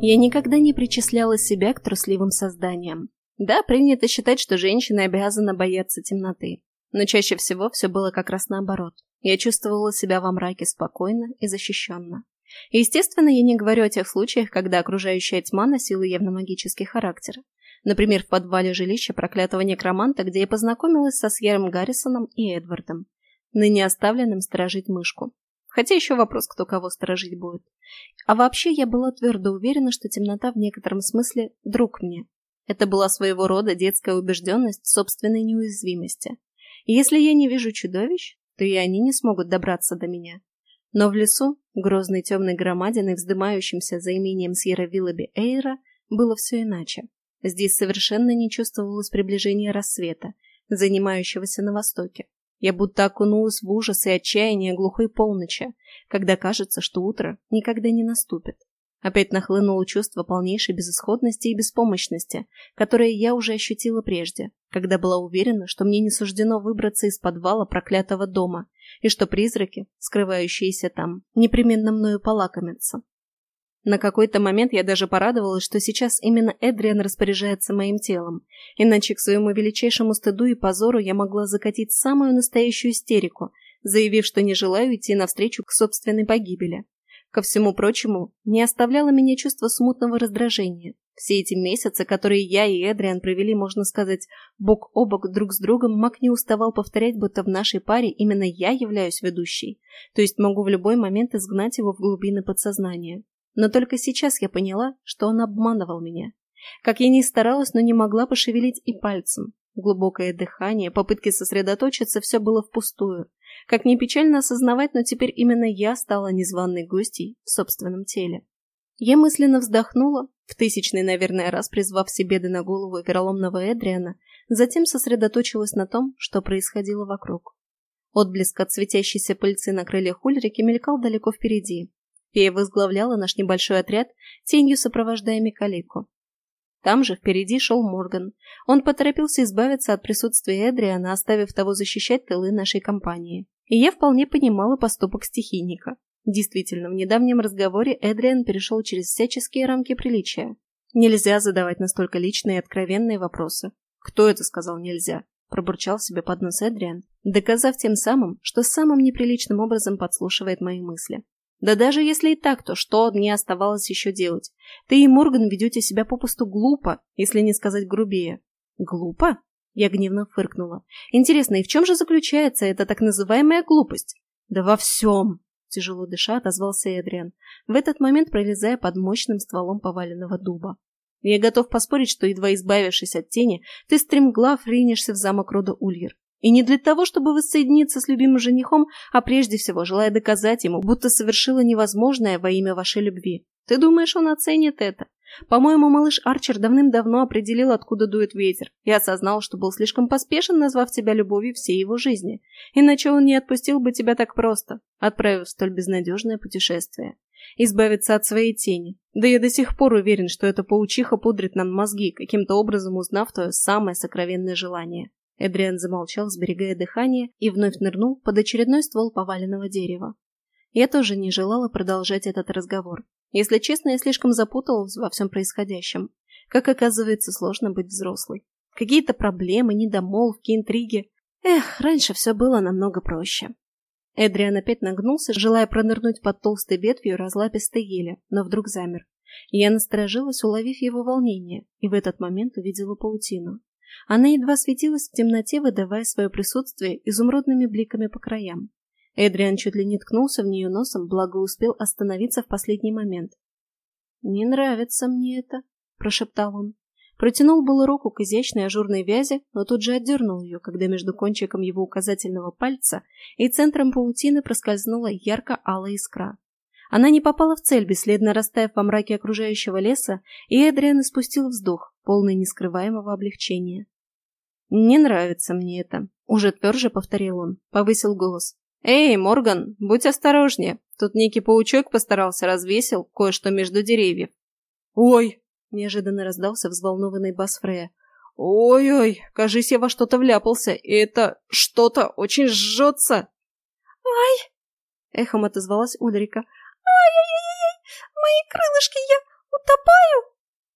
Я никогда не причисляла себя к трусливым созданиям. Да, принято считать, что женщина обязана бояться темноты. Но чаще всего все было как раз наоборот. Я чувствовала себя во мраке спокойно и защищенно. естественно, я не говорю о тех случаях, когда окружающая тьма носила явно магический характер. Например, в подвале жилища проклятого некроманта, где я познакомилась со Сьером Гаррисоном и Эдвардом, ныне оставленным сторожить мышку. Хотя еще вопрос, кто кого сторожить будет. А вообще, я была твердо уверена, что темнота в некотором смысле друг мне. Это была своего рода детская убежденность собственной неуязвимости. И если я не вижу чудовищ, то и они не смогут добраться до меня. Но в лесу, грозной темной громадиной, вздымающимся за имением Сьерра Виллоби Эйра, было все иначе. Здесь совершенно не чувствовалось приближения рассвета, занимающегося на востоке. Я будто окунулась в ужас и отчаяние глухой полночи, когда кажется, что утро никогда не наступит. Опять нахлынуло чувство полнейшей безысходности и беспомощности, которое я уже ощутила прежде, когда была уверена, что мне не суждено выбраться из подвала проклятого дома, и что призраки, скрывающиеся там, непременно мною полакомятся. На какой-то момент я даже порадовалась, что сейчас именно Эдриан распоряжается моим телом, иначе к своему величайшему стыду и позору я могла закатить самую настоящую истерику, заявив, что не желаю идти навстречу к собственной погибели. Ко всему прочему, не оставляло меня чувство смутного раздражения. Все эти месяцы, которые я и Эдриан провели, можно сказать, бок о бок друг с другом, Мак не уставал повторять, будто в нашей паре именно я являюсь ведущей, то есть могу в любой момент изгнать его в глубины подсознания. Но только сейчас я поняла, что он обманывал меня. Как я ни старалась, но не могла пошевелить и пальцем. Глубокое дыхание, попытки сосредоточиться, все было впустую. Как ни печально осознавать, но теперь именно я стала незваной гостьей в собственном теле. Я мысленно вздохнула, в тысячный, наверное, раз призвав себе беды на голову вероломного Эдриана, затем сосредоточилась на том, что происходило вокруг. Отблеск от светящейся пыльцы на крыльях Ульрики мелькал далеко впереди. Фея возглавляла наш небольшой отряд, тенью сопровождая Микалику. Там же впереди шел Морган. Он поторопился избавиться от присутствия Эдриана, оставив того защищать тылы нашей компании. И я вполне понимала поступок стихийника. Действительно, в недавнем разговоре Эдриан перешел через всяческие рамки приличия. Нельзя задавать настолько личные и откровенные вопросы. «Кто это сказал нельзя?» – пробурчал себе под нос Эдриан, доказав тем самым, что самым неприличным образом подслушивает мои мысли. Да даже если и так, то что мне оставалось еще делать? Ты и Морган ведете себя попусту глупо, если не сказать грубее. Глупо? Я гневно фыркнула. Интересно, и в чем же заключается эта так называемая глупость? Да во всем! Тяжело дыша, отозвался Эдриан, в этот момент пролезая под мощным стволом поваленного дуба. Я готов поспорить, что, едва избавившись от тени, ты стремглав ринешься в замок рода Ульер. И не для того, чтобы воссоединиться с любимым женихом, а прежде всего желая доказать ему, будто совершила невозможное во имя вашей любви. Ты думаешь, он оценит это? По-моему, малыш Арчер давным-давно определил, откуда дует ветер, и осознал, что был слишком поспешен, назвав тебя любовью всей его жизни. Иначе он не отпустил бы тебя так просто, отправив в столь безнадежное путешествие. Избавиться от своей тени. Да я до сих пор уверен, что эта паучиха пудрит нам мозги, каким-то образом узнав твое самое сокровенное желание. Эдриан замолчал, сберегая дыхание, и вновь нырнул под очередной ствол поваленного дерева. Я тоже не желала продолжать этот разговор. Если честно, я слишком запуталась во всем происходящем. Как оказывается, сложно быть взрослой. Какие-то проблемы, недомолвки, интриги. Эх, раньше все было намного проще. Эдриан опять нагнулся, желая пронырнуть под толстой ветвью разлапистой ели, но вдруг замер. Я насторожилась, уловив его волнение, и в этот момент увидела паутину. Она едва светилась в темноте, выдавая свое присутствие изумрудными бликами по краям. Эдриан чуть ли не ткнулся в нее носом, благо успел остановиться в последний момент. «Не нравится мне это», — прошептал он. Протянул было руку к изящной ажурной вязи, но тут же отдернул ее, когда между кончиком его указательного пальца и центром паутины проскользнула ярко-алая искра. Она не попала в цель, бесследно растаяв во мраке окружающего леса, и Эдриан испустил вздох, полный нескрываемого облегчения. «Не нравится мне это», — уже тверже повторил он, повысил голос. «Эй, Морган, будь осторожнее, тут некий паучок постарался развесил кое-что между деревьев». «Ой!» — неожиданно раздался взволнованный бас Фрея. «Ой-ой, кажись, я во что-то вляпался, и это что-то очень жжется!» «Ай!» — эхом отозвалась Ульрика. «Ай-яй-яй-яй! Мои крылышки, я Утопаю!»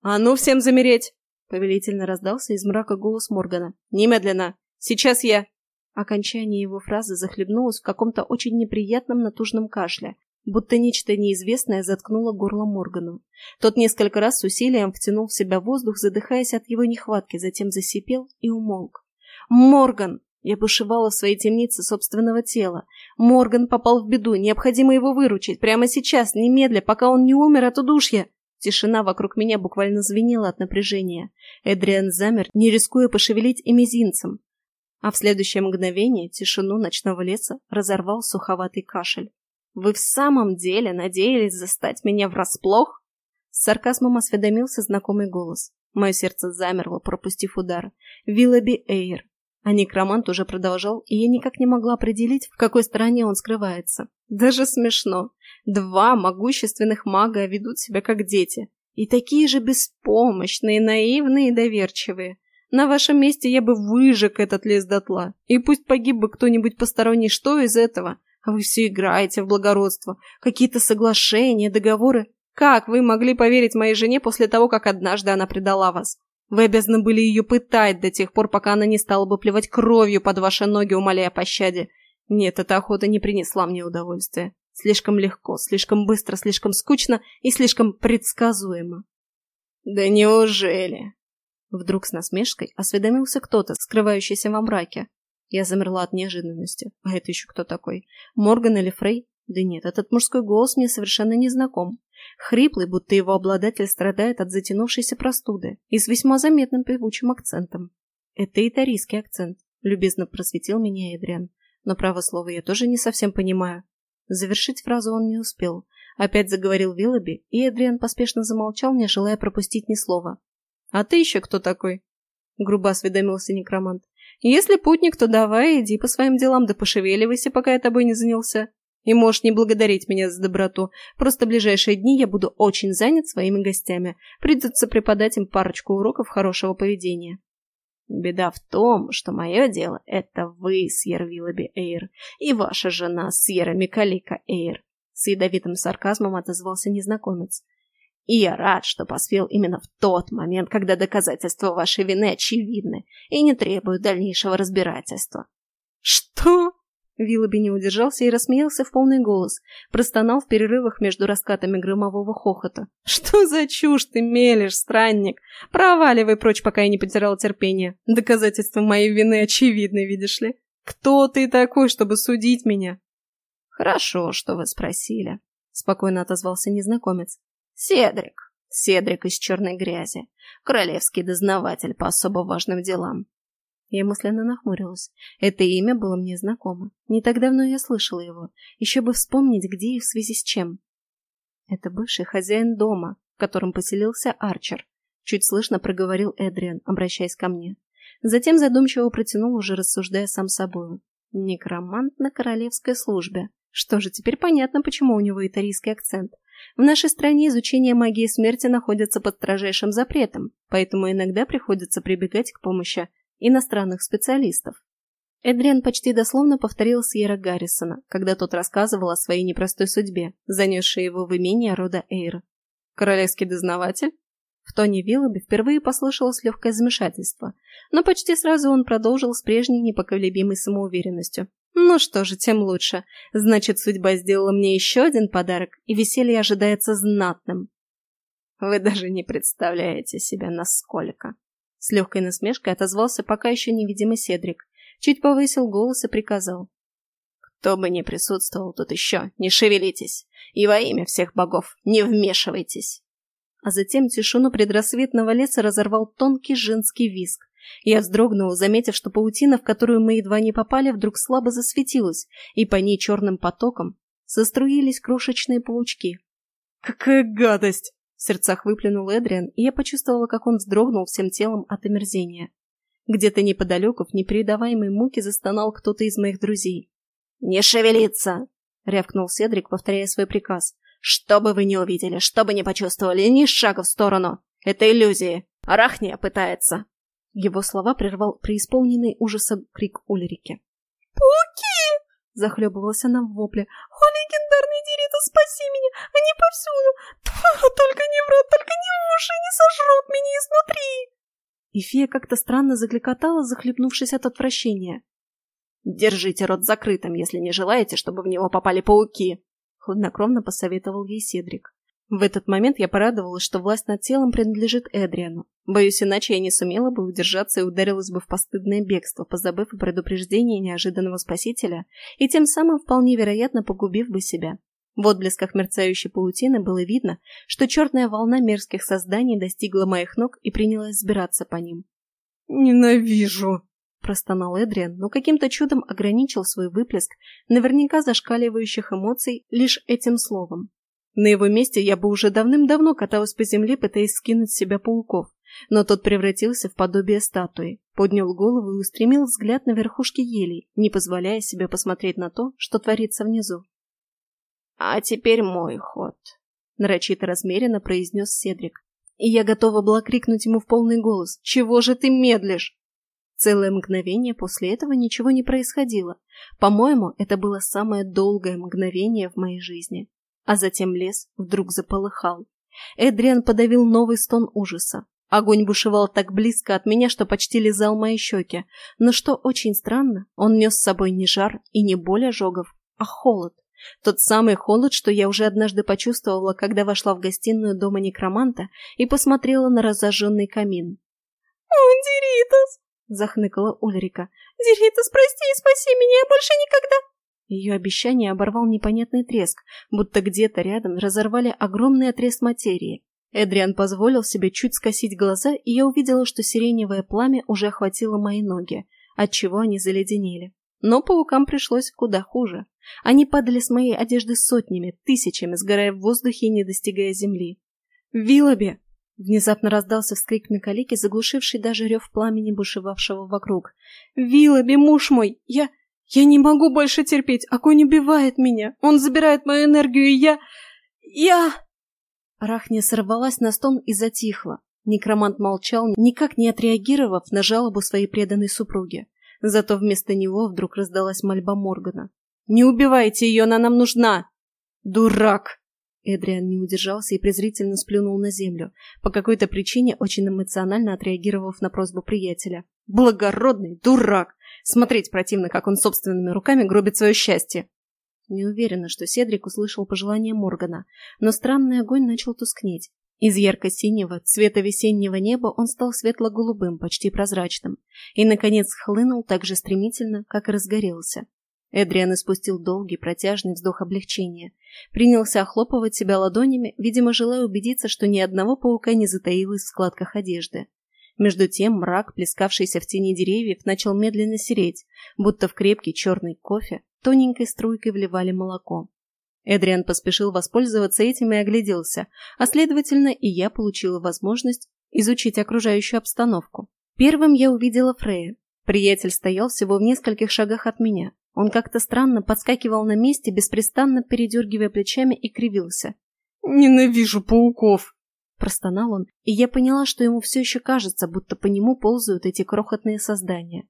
«А ну всем замереть!» — повелительно раздался из мрака голос Моргана. «Немедленно! Сейчас я...» Окончание его фразы захлебнулось в каком-то очень неприятном натужном кашле, будто нечто неизвестное заткнуло горло Моргану. Тот несколько раз с усилием втянул в себя воздух, задыхаясь от его нехватки, затем засипел и умолк. «Морган!» Я бушевала в своей темнице собственного тела. Морган попал в беду, необходимо его выручить. Прямо сейчас, немедля, пока он не умер от удушья. Тишина вокруг меня буквально звенела от напряжения. Эдриан замер, не рискуя пошевелить и мизинцем. А в следующее мгновение тишину ночного леса разорвал суховатый кашель. «Вы в самом деле надеялись застать меня врасплох?» С сарказмом осведомился знакомый голос. Мое сердце замерло, пропустив удар. Виллоби Эйр, а некромант уже продолжал, и я никак не могла определить, в какой стороне он скрывается. Даже смешно. Два могущественных мага ведут себя как дети. И такие же беспомощные, наивные и доверчивые. На вашем месте я бы выжег этот лес дотла. И пусть погиб бы кто-нибудь посторонний, что из этого? А вы все играете в благородство. Какие-то соглашения, договоры. Как вы могли поверить моей жене после того, как однажды она предала вас? Вы обязаны были ее пытать до тех пор, пока она не стала бы плевать кровью под ваши ноги, умоляя о пощаде. Нет, эта охота не принесла мне удовольствия. Слишком легко, слишком быстро, слишком скучно и слишком предсказуемо. «Да неужели?» Вдруг с насмешкой осведомился кто-то, скрывающийся во мраке. Я замерла от неожиданности. А это еще кто такой? Морган или Фрей? Да нет, этот мужской голос мне совершенно не знаком. Хриплый, будто его обладатель страдает от затянувшейся простуды, и с весьма заметным певучим акцентом. Это итарийский акцент, любезно просветил меня Эдриан. Но право слово я тоже не совсем понимаю. Завершить фразу он не успел. Опять заговорил Виллоби, и Эдриан поспешно замолчал, не желая пропустить ни слова. «А ты еще кто такой?» Грубо осведомился некромант. «Если путник, то давай иди по своим делам, да пошевеливайся, пока я тобой не занялся. И можешь не благодарить меня за доброту. Просто в ближайшие дни я буду очень занят своими гостями. Придется преподать им парочку уроков хорошего поведения. Беда в том, что мое дело — это вы, Сьерра Виллоби Эйр, и ваша жена, Сьерра Микалика Эйр. С ядовитым сарказмом отозвался незнакомец. И я рад, что поспел именно в тот момент, когда доказательства вашей вины очевидны и не требуют дальнейшего разбирательства. «Что?» Виллоби не удержался и рассмеялся в полный голос, простонал в перерывах между раскатами громового хохота. «Что за чушь ты мелешь, странник? Проваливай прочь, пока я не потерял терпение. Доказательства моей вины очевидны, видишь ли. Кто ты такой, чтобы судить меня?» «Хорошо, что вы спросили», — спокойно отозвался незнакомец. «Седрик. Седрик из черной грязи. Королевский дознаватель по особо важным делам. Я мысленно нахмурилась. Это имя было мне знакомо. Не так давно я слышала его. Еще бы вспомнить, где и в связи с чем. Это бывший хозяин дома, в котором поселился Арчер. Чуть слышно проговорил Эдриан, обращаясь ко мне. Затем задумчиво протянул, уже рассуждая сам собою. Некромант на королевской службе. Что же, теперь понятно, почему у него итарийский акцент. В нашей стране изучение магии смерти находится под строжайшим запретом, поэтому иногда приходится прибегать к помощи иностранных специалистов. Эдриан почти дословно повторил Сьерра Гаррисона, когда тот рассказывал о своей непростой судьбе, занесшей его в имение рода Эйр. «Королевский дознаватель?» В тоне Виллоби впервые послышалось легкое замешательство, но почти сразу он продолжил с прежней непоколебимой самоуверенностью. «Ну что же, тем лучше. Значит, судьба сделала мне еще один подарок, и веселье ожидается знатным». «Вы даже не представляете себе, насколько», с легкой насмешкой отозвался пока еще невидимый Седрик. Чуть повысил голос и приказал. «Кто бы ни присутствовал тут еще, не шевелитесь! И во имя всех богов не вмешивайтесь!» А затем тишину предрассветного леса разорвал тонкий женский визг. Я вздрогнула, заметив, что паутина, в которую мы едва не попали, вдруг слабо засветилась, и по ней черным потоком заструились крошечные паучки. «Какая гадость!» В сердцах выплюнул Эдриан, и я почувствовала, как он вздрогнул всем телом от омерзения. Где-то неподалеку в непередаваемой муке застонал кто-то из моих друзей. «Не шевелиться!» — рявкнул Седрик, повторяя свой приказ. «Что бы вы ни увидели, что бы ни почувствовали, ни шага в сторону! Это иллюзии! Арахния пытается!» Его слова прервал преисполненный ужаса крик Ульрики. «Пауки!» — захлебывалась она в вопле. «О, легендарный Диритус спаси меня! Они повсюду! Только не в рот, только не в уши, не сожрут меня изнутри!» И фея как-то странно закликотала, захлебнувшись от отвращения. «Держите рот закрытым, если не желаете, чтобы в него попали пауки!» Хладнокровно посоветовал ей Седрик. В этот момент я порадовалась, что власть над телом принадлежит Эдриану. Боюсь, иначе я не сумела бы удержаться и ударилась бы в постыдное бегство, позабыв о предупреждении неожиданного спасителя и тем самым вполне вероятно погубив бы себя. В отблесках мерцающей паутины было видно, что черная волна мерзких созданий достигла моих ног и принялась сбираться по ним. «Ненавижу!» – простонал Эдриан, но каким-то чудом ограничил свой выплеск наверняка зашкаливающих эмоций лишь этим словом. На его месте я бы уже давным-давно каталась по земле, пытаясь скинуть с себя пауков, но тот превратился в подобие статуи, поднял голову и устремил взгляд на верхушки елей, не позволяя себе посмотреть на то, что творится внизу. «А теперь мой ход», — нарочито размеренно произнес Седрик. И я готова была крикнуть ему в полный голос. «Чего же ты медлишь?» Целое мгновение после этого ничего не происходило. По-моему, это было самое долгое мгновение в моей жизни. А затем лес вдруг заполыхал. Эдриан подавил новый стон ужаса. Огонь бушевал так близко от меня, что почти лизал мои щеки. Но что очень странно, он нес с собой не жар и не боль ожогов, а холод. Тот самый холод, что я уже однажды почувствовала, когда вошла в гостиную дома некроманта и посмотрела на разожженный камин. «О, Диритас!» — захныкала Ульрика. «Диритас, прости и спаси меня, я больше никогда...» Ее обещание оборвал непонятный треск, будто где-то рядом разорвали огромный отрез материи. Эдриан позволил себе чуть скосить глаза, и я увидела, что сиреневое пламя уже охватило мои ноги, отчего они заледенели. Но паукам пришлось куда хуже. Они падали с моей одежды сотнями, тысячами, сгорая в воздухе и не достигая земли. «Виллоби!» Внезапно раздался вскрик Микалики, заглушивший даже рев пламени, бушевавшего вокруг. «Виллоби, муж мой! Я... я не могу больше терпеть! Огонь убивает меня! Он забирает мою энергию, и я... я...» Рахня сорвалась на стон и затихла. Некромант молчал, никак не отреагировав на жалобу своей преданной супруги. Зато вместо него вдруг раздалась мольба Моргана. «Не убивайте ее, она нам нужна!» «Дурак!» Эдриан не удержался и презрительно сплюнул на землю, по какой-то причине очень эмоционально отреагировав на просьбу приятеля. «Благородный дурак! Смотреть противно, как он собственными руками гробит свое счастье!» Не уверена, что Седрик услышал пожелание Моргана, но странный огонь начал тускнеть. Из ярко-синего, цвета весеннего неба он стал светло-голубым, почти прозрачным, и, наконец, хлынул так же стремительно, как и разгорелся. Эдриан испустил долгий, протяжный вздох облегчения. Принялся охлопывать себя ладонями, видимо, желая убедиться, что ни одного паука не затаилось в складках одежды. Между тем мрак, плескавшийся в тени деревьев, начал медленно сереть, будто в крепкий черный кофе тоненькой струйкой вливали молоко. Эдриан поспешил воспользоваться этим и огляделся, а следовательно и я получила возможность изучить окружающую обстановку. Первым я увидела Фрея. Приятель стоял всего в нескольких шагах от меня. Он как-то странно подскакивал на месте, беспрестанно передергивая плечами и кривился. «Ненавижу пауков!» Простонал он, и я поняла, что ему все еще кажется, будто по нему ползают эти крохотные создания.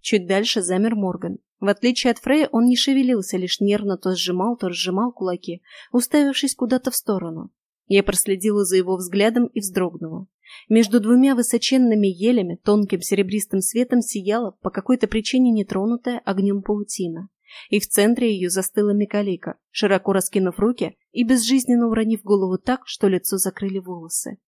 Чуть дальше замер Морган. В отличие от Фрея, он не шевелился, лишь нервно то сжимал, то разжимал кулаки, уставившись куда-то в сторону. Я проследила за его взглядом и вздрогнула. Между двумя высоченными елями тонким серебристым светом сияла по какой-то причине нетронутая огнем паутина. И в центре ее застыла Микалика, широко раскинув руки и безжизненно уронив голову так, что лицо закрыли волосы.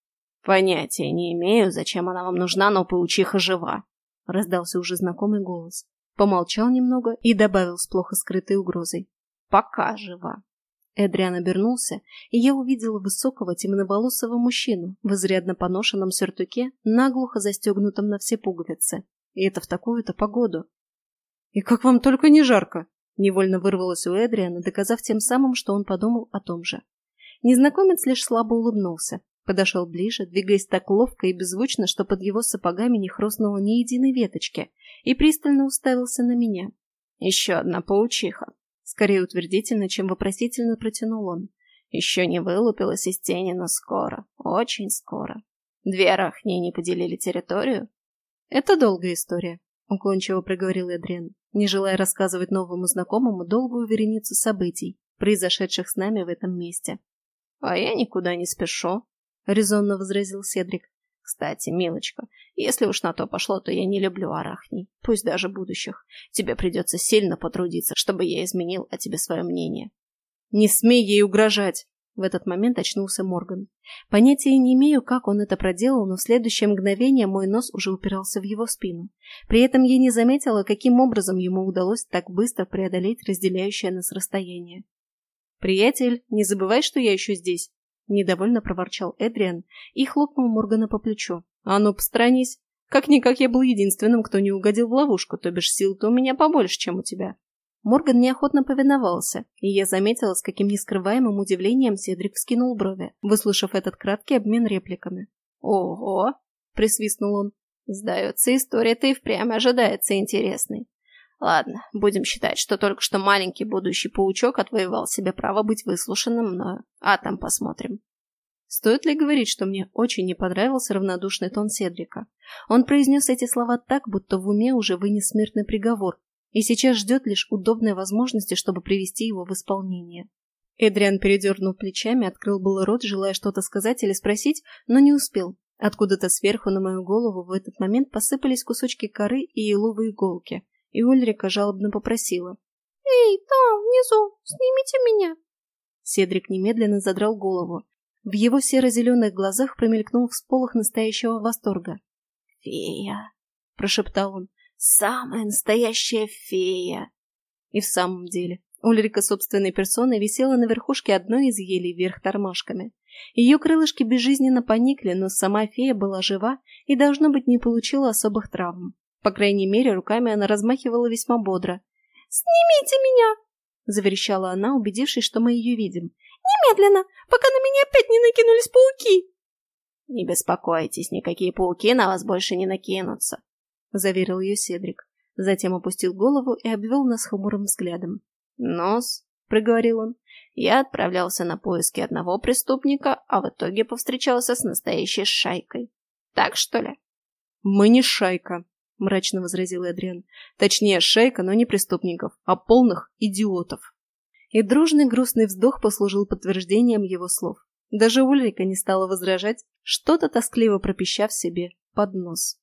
«Понятия не имею, зачем она вам нужна, но паучиха жива», — раздался уже знакомый голос. Помолчал немного и добавил с плохо скрытой угрозой. «Пока жива». Эдриан обернулся, и я увидела высокого темноволосого мужчину в изрядно поношенном сюртуке, наглухо застегнутом на все пуговицы. И это в такую-то погоду. «И как вам только не жарко!» Невольно вырвалось у Эдриана, доказав тем самым, что он подумал о том же. Незнакомец лишь слабо улыбнулся, Подошел ближе, двигаясь так ловко и беззвучно, что под его сапогами не хрустнуло ни единой веточки, и пристально уставился на меня. «Еще одна паучиха!» Скорее утвердительно, чем вопросительно протянул он. «Еще не вылупилась из тени, но скоро, очень скоро. Две арахни не поделили территорию?» «Это долгая история», — уклончиво проговорил Эдриан, не желая рассказывать новому знакомому долгую вереницу событий, произошедших с нами в этом месте. «А я никуда не спешу», — резонно возразил Седрик. «Кстати, милочка, если уж на то пошло, то я не люблю арахней, пусть даже будущих. Тебе придется сильно потрудиться, чтобы я изменил о тебе свое мнение». «Не смей ей угрожать!» В этот момент очнулся Морган. Понятия не имею, как он это проделал, но в следующее мгновение мой нос уже упирался в его спину. При этом я не заметила, каким образом ему удалось так быстро преодолеть разделяющее нас расстояние. «Приятель, не забывай, что я еще здесь!» Недовольно проворчал Эдриан и хлопнул Моргана по плечу. «А ну, постранись! Как-никак я был единственным, кто не угодил в ловушку, то бишь сил-то у меня побольше, чем у тебя». Морган неохотно повиновался, и я заметила, с каким нескрываемым удивлением Седрик вскинул брови, выслушав этот краткий обмен репликами. «Ого!» — присвистнул он. «Сдается, история-то и впрямь ожидается интересной. Ладно, будем считать, что только что маленький будущий паучок отвоевал себе право быть выслушанным мною, а там посмотрим». Стоит ли говорить, что мне очень не понравился равнодушный тон Седрика? Он произнес эти слова так, будто в уме уже вынес смертный приговор, и сейчас ждет лишь удобной возможности, чтобы привести его в исполнение. Эдриан, передернув плечами, открыл был рот, желая что-то сказать или спросить, но не успел. Откуда-то сверху на мою голову в этот момент посыпались кусочки коры и еловые иголки, и Ульрика жалобно попросила. «Эй, там, внизу, снимите меня!» Седрик немедленно задрал голову. В его серо-зеленых глазах промелькнул всполох настоящего восторга. «Фея!» — прошептал он. Самая настоящая фея. И в самом деле, Ульрика собственной персоной висела на верхушке одной из елей вверх тормашками. Ее крылышки безжизненно поникли, но сама фея была жива и, должно быть, не получила особых травм. По крайней мере, руками она размахивала весьма бодро. «Снимите меня!» — заверещала она, убедившись, что мы ее видим. «Немедленно, пока на меня опять не накинулись пауки!» «Не беспокойтесь, никакие пауки на вас больше не накинутся», — заверил ее Седрик. Затем опустил голову и обвел нас хмурым взглядом. «Нос», — проговорил он, — «я отправлялся на поиски одного преступника, а в итоге повстречался с настоящей шайкой. Так что ли?» «Мы не шайка», — мрачно возразил Эдриан. «Точнее, шайка, но не преступников, а полных идиотов». И дружный грустный вздох послужил подтверждением его слов. Даже Ульрика не стала возражать, что-то тоскливо пропищав себе под нос.